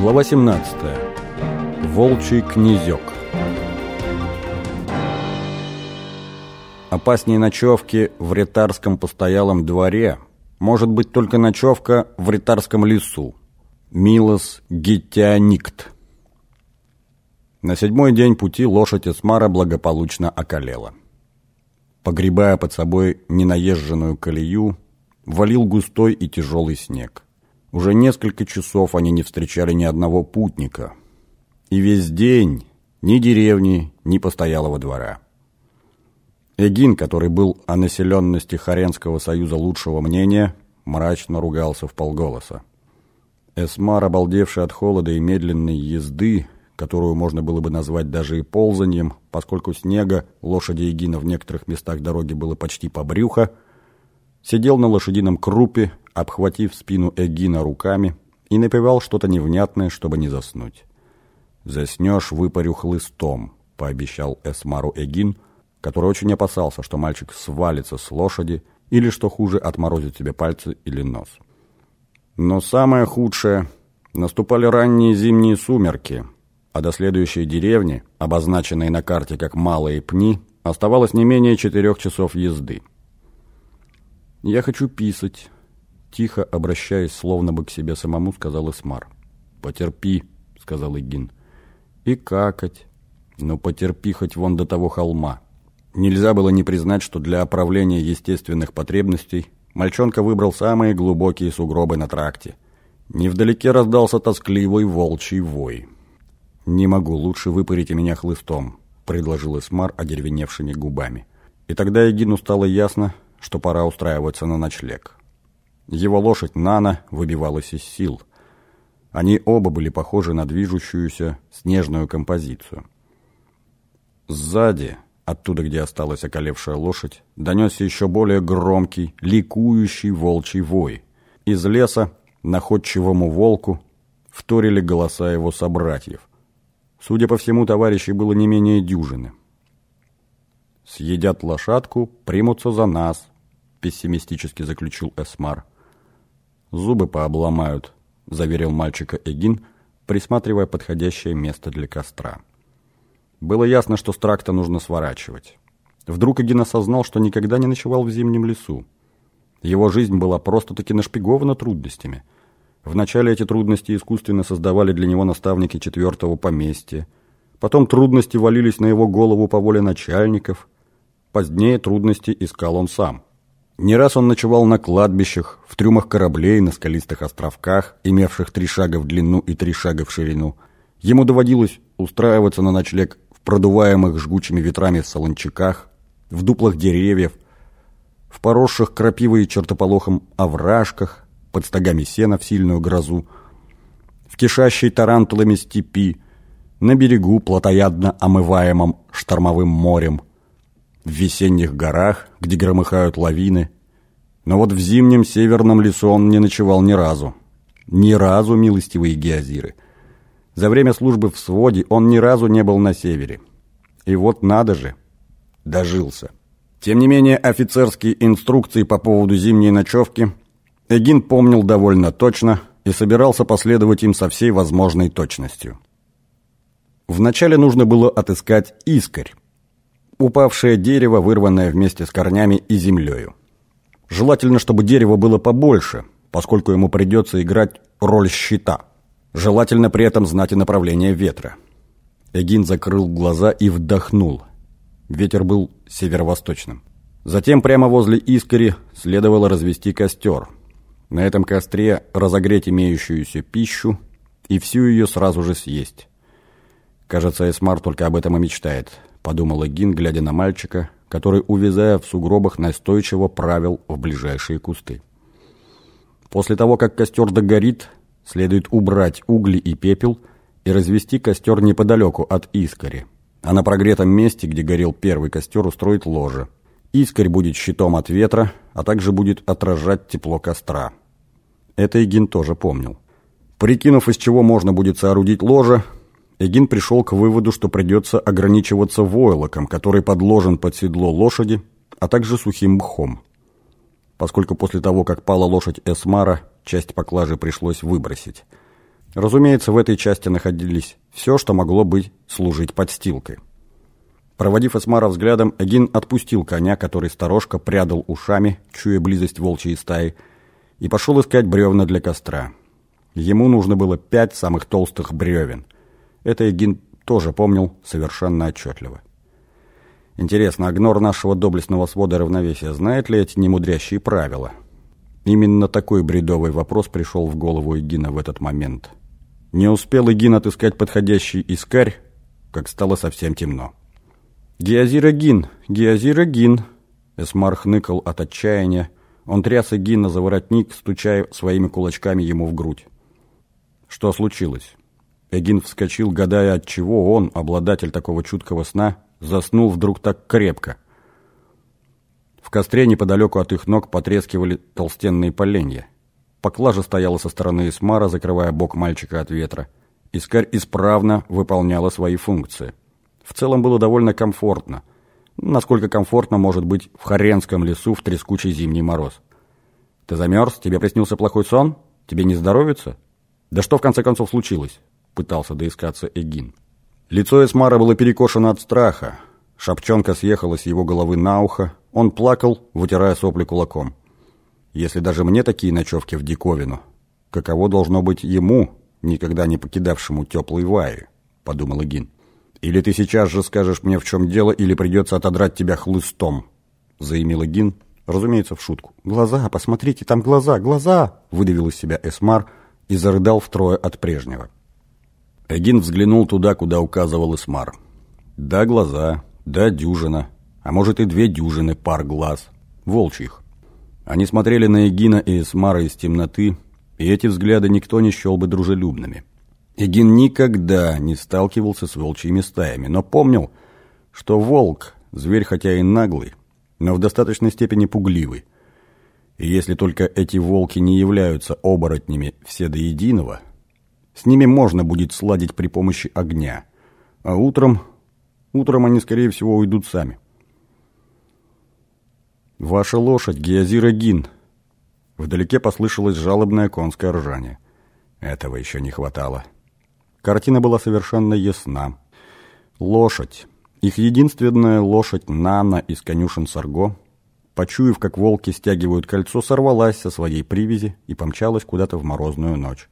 Глава 17. Волчий князек. Опаснее ночевки в ретарском постоялом дворе может быть только ночевка в ретарском лесу. Милос Гетяникт. На седьмой день пути лошадь Эсмара благополучно околела. Погребая под собой ненаезженную колею, валил густой и тяжелый снег. Уже несколько часов они не встречали ни одного путника. И весь день ни деревни, ни постоялого двора. Эгин, который был о населенности Харенского союза лучшего мнения, мрачно ругался в полголоса. Эсмар, обалдевший от холода и медленной езды, которую можно было бы назвать даже и ползаньем, поскольку снега лошади Эгина в некоторых местах дороги было почти по брюхо, сидел на лошадином крупе, обхватив спину Эгина руками, и напевал что-то невнятное, чтобы не заснуть. «Заснешь, выпарю хлыстом», — пообещал Эсмару Эгин, который очень опасался, что мальчик свалится с лошади или, что хуже, отморозит себе пальцы или нос. Но самое худшее — наступали ранние зимние сумерки, а до следующей деревни, обозначенной на карте как Малые Пни, оставалось не менее четырех часов езды. «Я хочу писать», — тихо, обращаясь словно бы к себе самому, сказал Исмар. «Потерпи», — сказал Игин. «И какать. Но потерпи хоть вон до того холма». Нельзя было не признать, что для оправления естественных потребностей мальчонка выбрал самые глубокие сугробы на тракте. Невдалеке раздался тоскливый волчий вой. «Не могу, лучше выпарите меня хлыстом», — предложил Исмар одеревеневшими губами. И тогда Эгину стало ясно, что пора устраиваться на ночлег. Его лошадь Нана выбивалась из сил. Они оба были похожи на движущуюся снежную композицию. Сзади, оттуда, где осталась околевшая лошадь, донесся еще более громкий, ликующий волчий вой. Из леса находчивому волку вторили голоса его собратьев. Судя по всему, товарищей было не менее дюжины. «Съедят лошадку, примутся за нас», — пессимистически заключил Эсмар. «Зубы пообломают», — заверил мальчика Эгин, присматривая подходящее место для костра. Было ясно, что с тракта нужно сворачивать. Вдруг Эгин осознал, что никогда не ночевал в зимнем лесу. Его жизнь была просто-таки нашпигована трудностями. Вначале эти трудности искусственно создавали для него наставники четвертого поместья. Потом трудности валились на его голову по воле начальников — Позднее трудности искал он сам. Не раз он ночевал на кладбищах, в трюмах кораблей, на скалистых островках, имевших три шага в длину и три шага в ширину. Ему доводилось устраиваться на ночлег в продуваемых жгучими ветрами солончаках, в дуплах деревьев, в поросших крапивой и чертополохом овражках, под стогами сена в сильную грозу, в кишащей тарантулами степи, на берегу, плотоядно омываемом штормовым морем – в весенних горах, где громыхают лавины. Но вот в зимнем северном лесу он не ночевал ни разу. Ни разу, милостивые геозиры. За время службы в своде он ни разу не был на севере. И вот надо же, дожился. Тем не менее, офицерские инструкции по поводу зимней ночевки Эгин помнил довольно точно и собирался последовать им со всей возможной точностью. Вначале нужно было отыскать искорь, упавшее дерево, вырванное вместе с корнями и землею. Желательно, чтобы дерево было побольше, поскольку ему придется играть роль щита. Желательно при этом знать и направление ветра. Эгин закрыл глаза и вдохнул. Ветер был северо-восточным. Затем прямо возле искори следовало развести костер. На этом костре разогреть имеющуюся пищу и всю ее сразу же съесть. Кажется, Эсмар только об этом и мечтает подумала Гин, глядя на мальчика, который, увязая в сугробах, настойчиво правил в ближайшие кусты. После того, как костер догорит, следует убрать угли и пепел и развести костер неподалеку от искори, а на прогретом месте, где горел первый костер, устроить ложе. Искорь будет щитом от ветра, а также будет отражать тепло костра. Это Игин тоже помнил. Прикинув, из чего можно будет соорудить ложе, Эгин пришел к выводу, что придется ограничиваться войлоком, который подложен под седло лошади, а также сухим мхом. Поскольку после того, как пала лошадь Эсмара, часть поклажи пришлось выбросить. Разумеется, в этой части находились все, что могло быть служить подстилкой. Проводив Эсмара взглядом, Эгин отпустил коня, который сторожка прядал ушами, чуя близость волчьей стаи, и пошел искать бревна для костра. Ему нужно было пять самых толстых бревен. Это Эгин тоже помнил совершенно отчетливо. Интересно, Агнор нашего доблестного свода равновесия знает ли эти немудрящие правила? Именно такой бредовый вопрос пришел в голову Эгина в этот момент. Не успел Эгин отыскать подходящий искарь, как стало совсем темно. «Геозирогин! Геозирогин!» Эсмар хныкал от отчаяния. Он тряс Эгина за воротник, стучая своими кулачками ему в грудь. Что случилось? Эгин вскочил, гадая, от чего он, обладатель такого чуткого сна, заснул вдруг так крепко. В костре неподалеку от их ног потрескивали толстенные поленья. Поклажа стояла со стороны Эсмара, закрывая бок мальчика от ветра. Искарь исправно выполняла свои функции. В целом было довольно комфортно. Насколько комфортно может быть в Харенском лесу в трескучий зимний мороз. «Ты замерз? Тебе приснился плохой сон? Тебе не здоровится?» «Да что в конце концов случилось?» Пытался доискаться Эгин. Лицо Эсмара было перекошено от страха. Шапчонка съехала с его головы на ухо. Он плакал, вытирая сопли кулаком. «Если даже мне такие ночевки в диковину, каково должно быть ему, никогда не покидавшему теплый Ваи?» — подумал Эгин. «Или ты сейчас же скажешь мне, в чем дело, или придется отодрать тебя хлыстом», — заявил Гин, разумеется, в шутку. «Глаза, посмотрите, там глаза, глаза!» — выдавил из себя Эсмар и зарыдал втрое от прежнего. Эгин взглянул туда, куда указывал Эсмар. «Да, глаза, да, дюжина, а может и две дюжины пар глаз, волчьих». Они смотрели на Эгина и Эсмара из темноты, и эти взгляды никто не счел бы дружелюбными. Эгин никогда не сталкивался с волчьими стаями, но помнил, что волк – зверь хотя и наглый, но в достаточной степени пугливый. И если только эти волки не являются оборотнями все до единого, с ними можно будет сладить при помощи огня. А утром, утром они, скорее всего, уйдут сами. «Ваша лошадь, Геозира Гин!» Вдалеке послышалось жалобное конское ржание. Этого еще не хватало. Картина была совершенно ясна. Лошадь, их единственная лошадь Нана из конюшен Сарго, почуяв, как волки стягивают кольцо, сорвалась со своей привязи и помчалась куда-то в морозную ночь.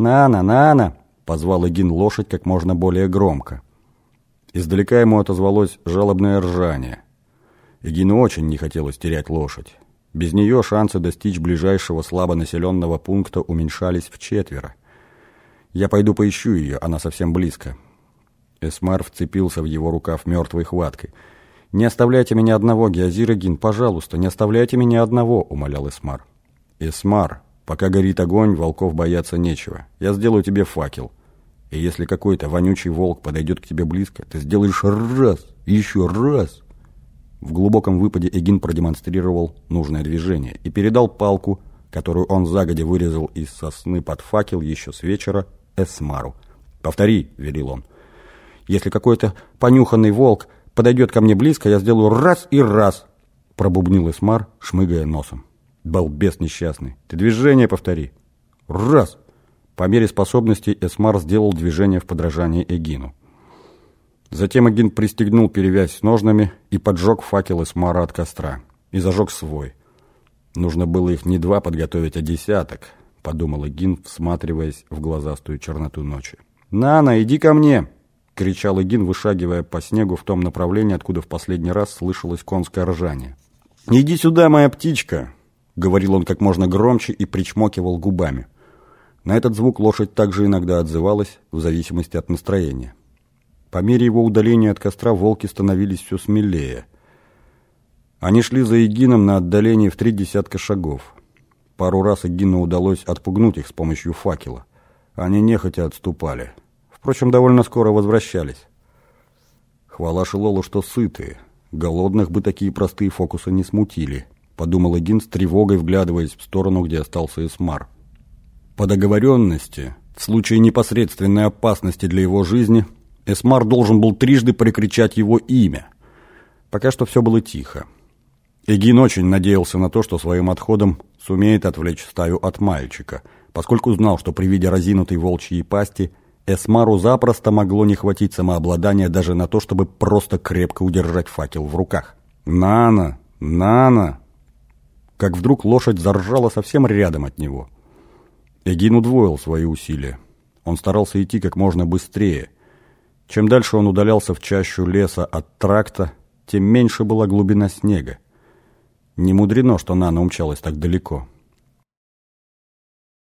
«Нана, Нана!» — позвал Эгин лошадь как можно более громко. Издалека ему отозвалось жалобное ржание. Эгину очень не хотелось терять лошадь. Без нее шансы достичь ближайшего слабонаселенного пункта уменьшались в четверо. Я пойду поищу ее, она совсем близко». Эсмар вцепился в его рукав мертвой хваткой. «Не оставляйте меня одного, Геозирогин, пожалуйста, не оставляйте меня одного», — умолял Эсмар. «Эсмар, пока горит огонь, волков бояться нечего. Я сделаю тебе факел. И если какой-то вонючий волк подойдет к тебе близко, ты сделаешь раз, еще раз». В глубоком выпаде Эгин продемонстрировал нужное движение и передал палку, которую он загодя вырезал из сосны под факел еще с вечера, Эсмару. «Повтори», — велел он. «Если какой-то понюханный волк подойдет ко мне близко, я сделаю раз и раз», — пробубнил Эсмар, шмыгая носом. «Балбес несчастный, ты движение повтори». «Раз!» По мере способностей Эсмар сделал движение в подражании Эгину. Затем Эгин пристегнул перевязь с ножнами и поджег факел Эсмара от костра. И зажег свой. Нужно было их не два подготовить, а десяток —— подумал Игин, всматриваясь в глазастую черноту ночи. «Нана, иди ко мне!» — кричал Игин, вышагивая по снегу в том направлении, откуда в последний раз слышалось конское ржание. «Иди сюда, моя птичка!» — говорил он как можно громче и причмокивал губами. На этот звук лошадь также иногда отзывалась, в зависимости от настроения. По мере его удаления от костра волки становились все смелее. Они шли за Егином на отдалении в три десятка шагов. Пару раз Эгину удалось отпугнуть их с помощью факела. Они нехотя отступали. Впрочем, довольно скоро возвращались. Хвала Шилолу, что сытые. Голодных бы такие простые фокусы не смутили, подумал Эгин с тревогой, вглядываясь в сторону, где остался Эсмар. По договоренности, в случае непосредственной опасности для его жизни, Эсмар должен был трижды прикричать его имя. Пока что все было тихо. Эгин очень надеялся на то, что своим отходом сумеет отвлечь стаю от мальчика, поскольку знал, что при виде разинутой волчьей пасти Эсмару запросто могло не хватить самообладания даже на то, чтобы просто крепко удержать факел в руках. «Нана! Нана!» Как вдруг лошадь заржала совсем рядом от него. Эгин удвоил свои усилия. Он старался идти как можно быстрее. Чем дальше он удалялся в чащу леса от тракта, тем меньше была глубина снега. Не мудрено, что Нана умчалась так далеко.